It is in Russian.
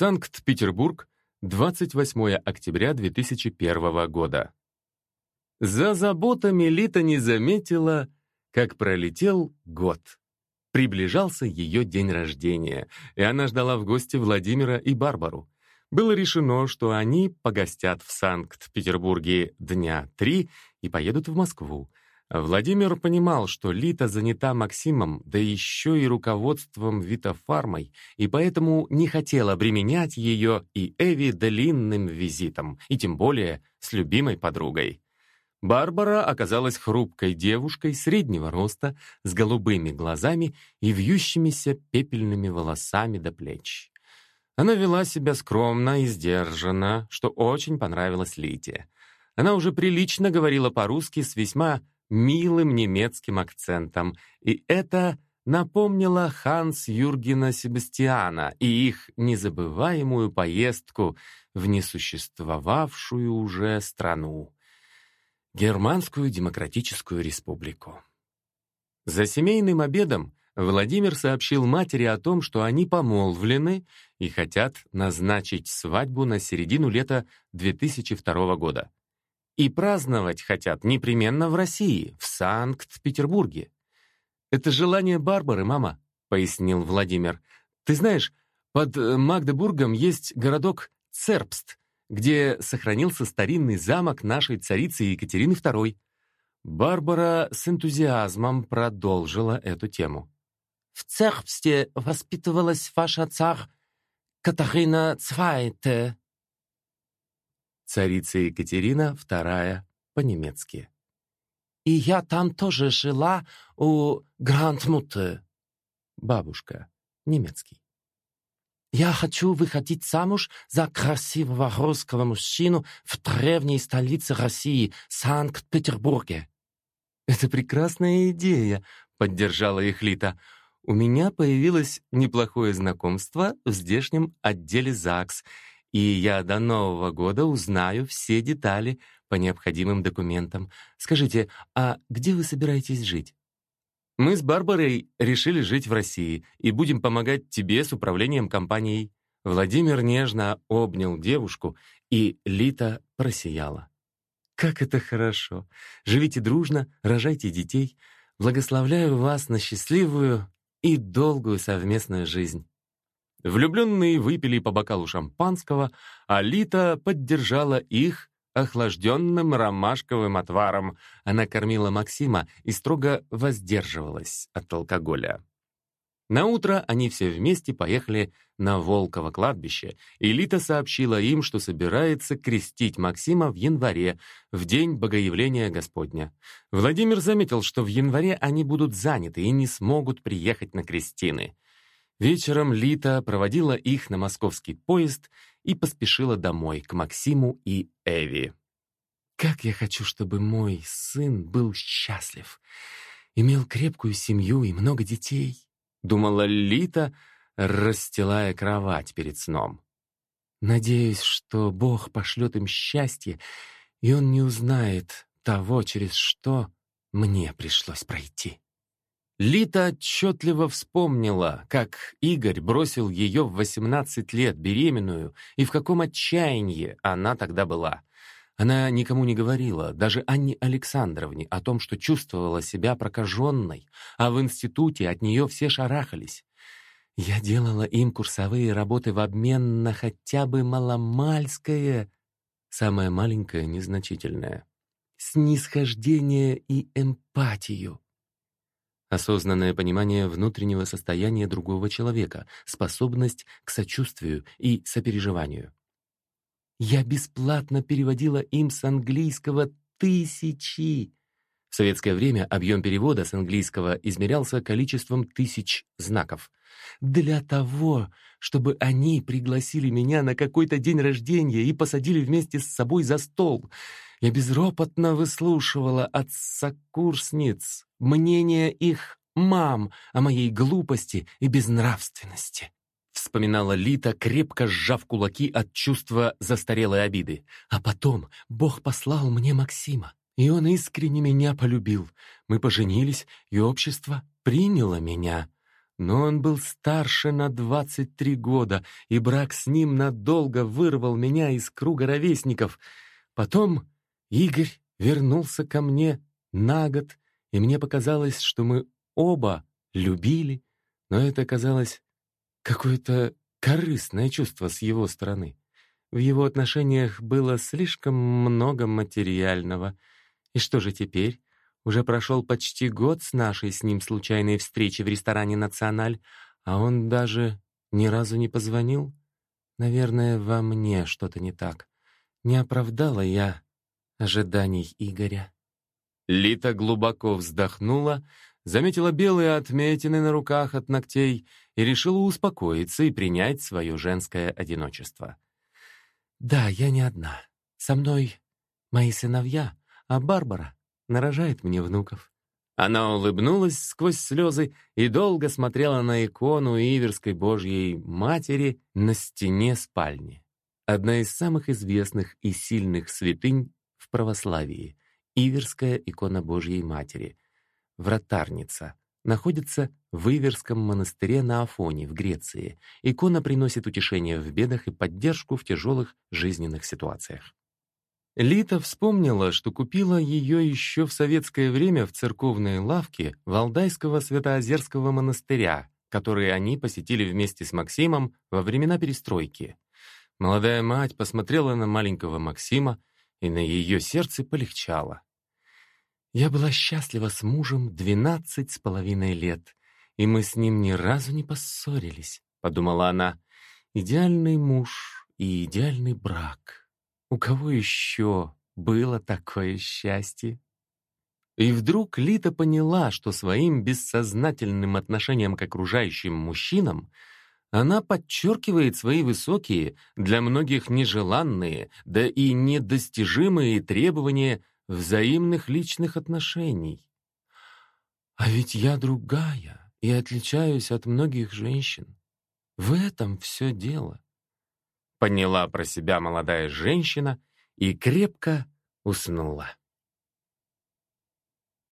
Санкт-Петербург, 28 октября 2001 года. За заботами Лита не заметила, как пролетел год. Приближался ее день рождения, и она ждала в гости Владимира и Барбару. Было решено, что они погостят в Санкт-Петербурге дня три и поедут в Москву. Владимир понимал, что Лита занята Максимом, да еще и руководством Витофармой, и поэтому не хотел обременять ее и Эви длинным визитом, и тем более с любимой подругой. Барбара оказалась хрупкой девушкой среднего роста, с голубыми глазами и вьющимися пепельными волосами до плеч. Она вела себя скромно и сдержанно, что очень понравилось Лите. Она уже прилично говорила по-русски с весьма милым немецким акцентом, и это напомнило Ханс Юргена Себастьяна и их незабываемую поездку в несуществовавшую уже страну. Германскую Демократическую Республику. За семейным обедом Владимир сообщил матери о том, что они помолвлены и хотят назначить свадьбу на середину лета 2002 года. И праздновать хотят непременно в России, в Санкт-Петербурге. «Это желание Барбары, мама», — пояснил Владимир. «Ты знаешь, под Магдебургом есть городок Цербст, где сохранился старинный замок нашей царицы Екатерины II. Барбара с энтузиазмом продолжила эту тему. «В Цербсте воспитывалась ваша царь Катарина Цвайте». Царица Екатерина II по-немецки. «И я там тоже жила у Грандмутте». Бабушка. Немецкий. Я хочу выходить замуж за красивого русского мужчину в древней столице России, Санкт-Петербурге. Это прекрасная идея, поддержала их Лита. У меня появилось неплохое знакомство в здешнем отделе ЗАГС, и я до Нового года узнаю все детали по необходимым документам. Скажите, а где вы собираетесь жить? Мы с Барбарой решили жить в России и будем помогать тебе с управлением компанией». Владимир нежно обнял девушку, и Лита просияла. «Как это хорошо! Живите дружно, рожайте детей. Благословляю вас на счастливую и долгую совместную жизнь». Влюбленные выпили по бокалу шампанского, а Лита поддержала их охлажденным ромашковым отваром. Она кормила Максима и строго воздерживалась от алкоголя. На утро они все вместе поехали на Волково кладбище, и Лита сообщила им, что собирается крестить Максима в январе, в день Богоявления Господня. Владимир заметил, что в январе они будут заняты и не смогут приехать на крестины. Вечером Лита проводила их на московский поезд и поспешила домой, к Максиму и Эви. «Как я хочу, чтобы мой сын был счастлив, имел крепкую семью и много детей», — думала Лита, расстилая кровать перед сном. «Надеюсь, что Бог пошлет им счастье, и он не узнает того, через что мне пришлось пройти». Лита отчетливо вспомнила, как Игорь бросил ее в 18 лет беременную и в каком отчаянии она тогда была. Она никому не говорила, даже Анне Александровне, о том, что чувствовала себя прокаженной, а в институте от нее все шарахались. Я делала им курсовые работы в обмен на хотя бы маломальское, самое маленькое, незначительное, снисхождение и эмпатию. Осознанное понимание внутреннего состояния другого человека, способность к сочувствию и сопереживанию. Я бесплатно переводила им с английского тысячи. В советское время объем перевода с английского измерялся количеством тысяч знаков. Для того, чтобы они пригласили меня на какой-то день рождения и посадили вместе с собой за стол — я безропотно выслушивала от сокурсниц мнение их мам о моей глупости и безнравственности. Вспоминала Лита, крепко сжав кулаки от чувства застарелой обиды. А потом Бог послал мне Максима, и он искренне меня полюбил. Мы поженились, и общество приняло меня. Но он был старше на 23 года, и брак с ним надолго вырвал меня из круга ровесников. Потом Игорь вернулся ко мне на год, и мне показалось, что мы оба любили, но это казалось какое-то корыстное чувство с его стороны. В его отношениях было слишком много материального. И что же теперь? Уже прошел почти год с нашей с ним случайной встречи в ресторане «Националь», а он даже ни разу не позвонил? Наверное, во мне что-то не так. Не оправдала я ожиданий Игоря. Лита глубоко вздохнула, заметила белые отметины на руках от ногтей и решила успокоиться и принять свое женское одиночество. «Да, я не одна. Со мной мои сыновья, а Барбара нарожает мне внуков». Она улыбнулась сквозь слезы и долго смотрела на икону Иверской Божьей Матери на стене спальни. Одна из самых известных и сильных святынь в православии — Иверская икона Божьей Матери, вратарница, находится в Иверском монастыре на Афоне в Греции. Икона приносит утешение в бедах и поддержку в тяжелых жизненных ситуациях. Лита вспомнила, что купила ее еще в советское время в церковной лавке Валдайского Святоозерского монастыря, который они посетили вместе с Максимом во времена перестройки. Молодая мать посмотрела на маленького Максима, и на ее сердце полегчало. Я была счастлива с мужем двенадцать с половиной лет, и мы с ним ни разу не поссорились, — подумала она. Идеальный муж и идеальный брак. У кого еще было такое счастье? И вдруг Лита поняла, что своим бессознательным отношением к окружающим мужчинам она подчеркивает свои высокие, для многих нежеланные, да и недостижимые требования взаимных личных отношений. А ведь я другая и отличаюсь от многих женщин. В этом все дело. Поняла про себя молодая женщина и крепко уснула.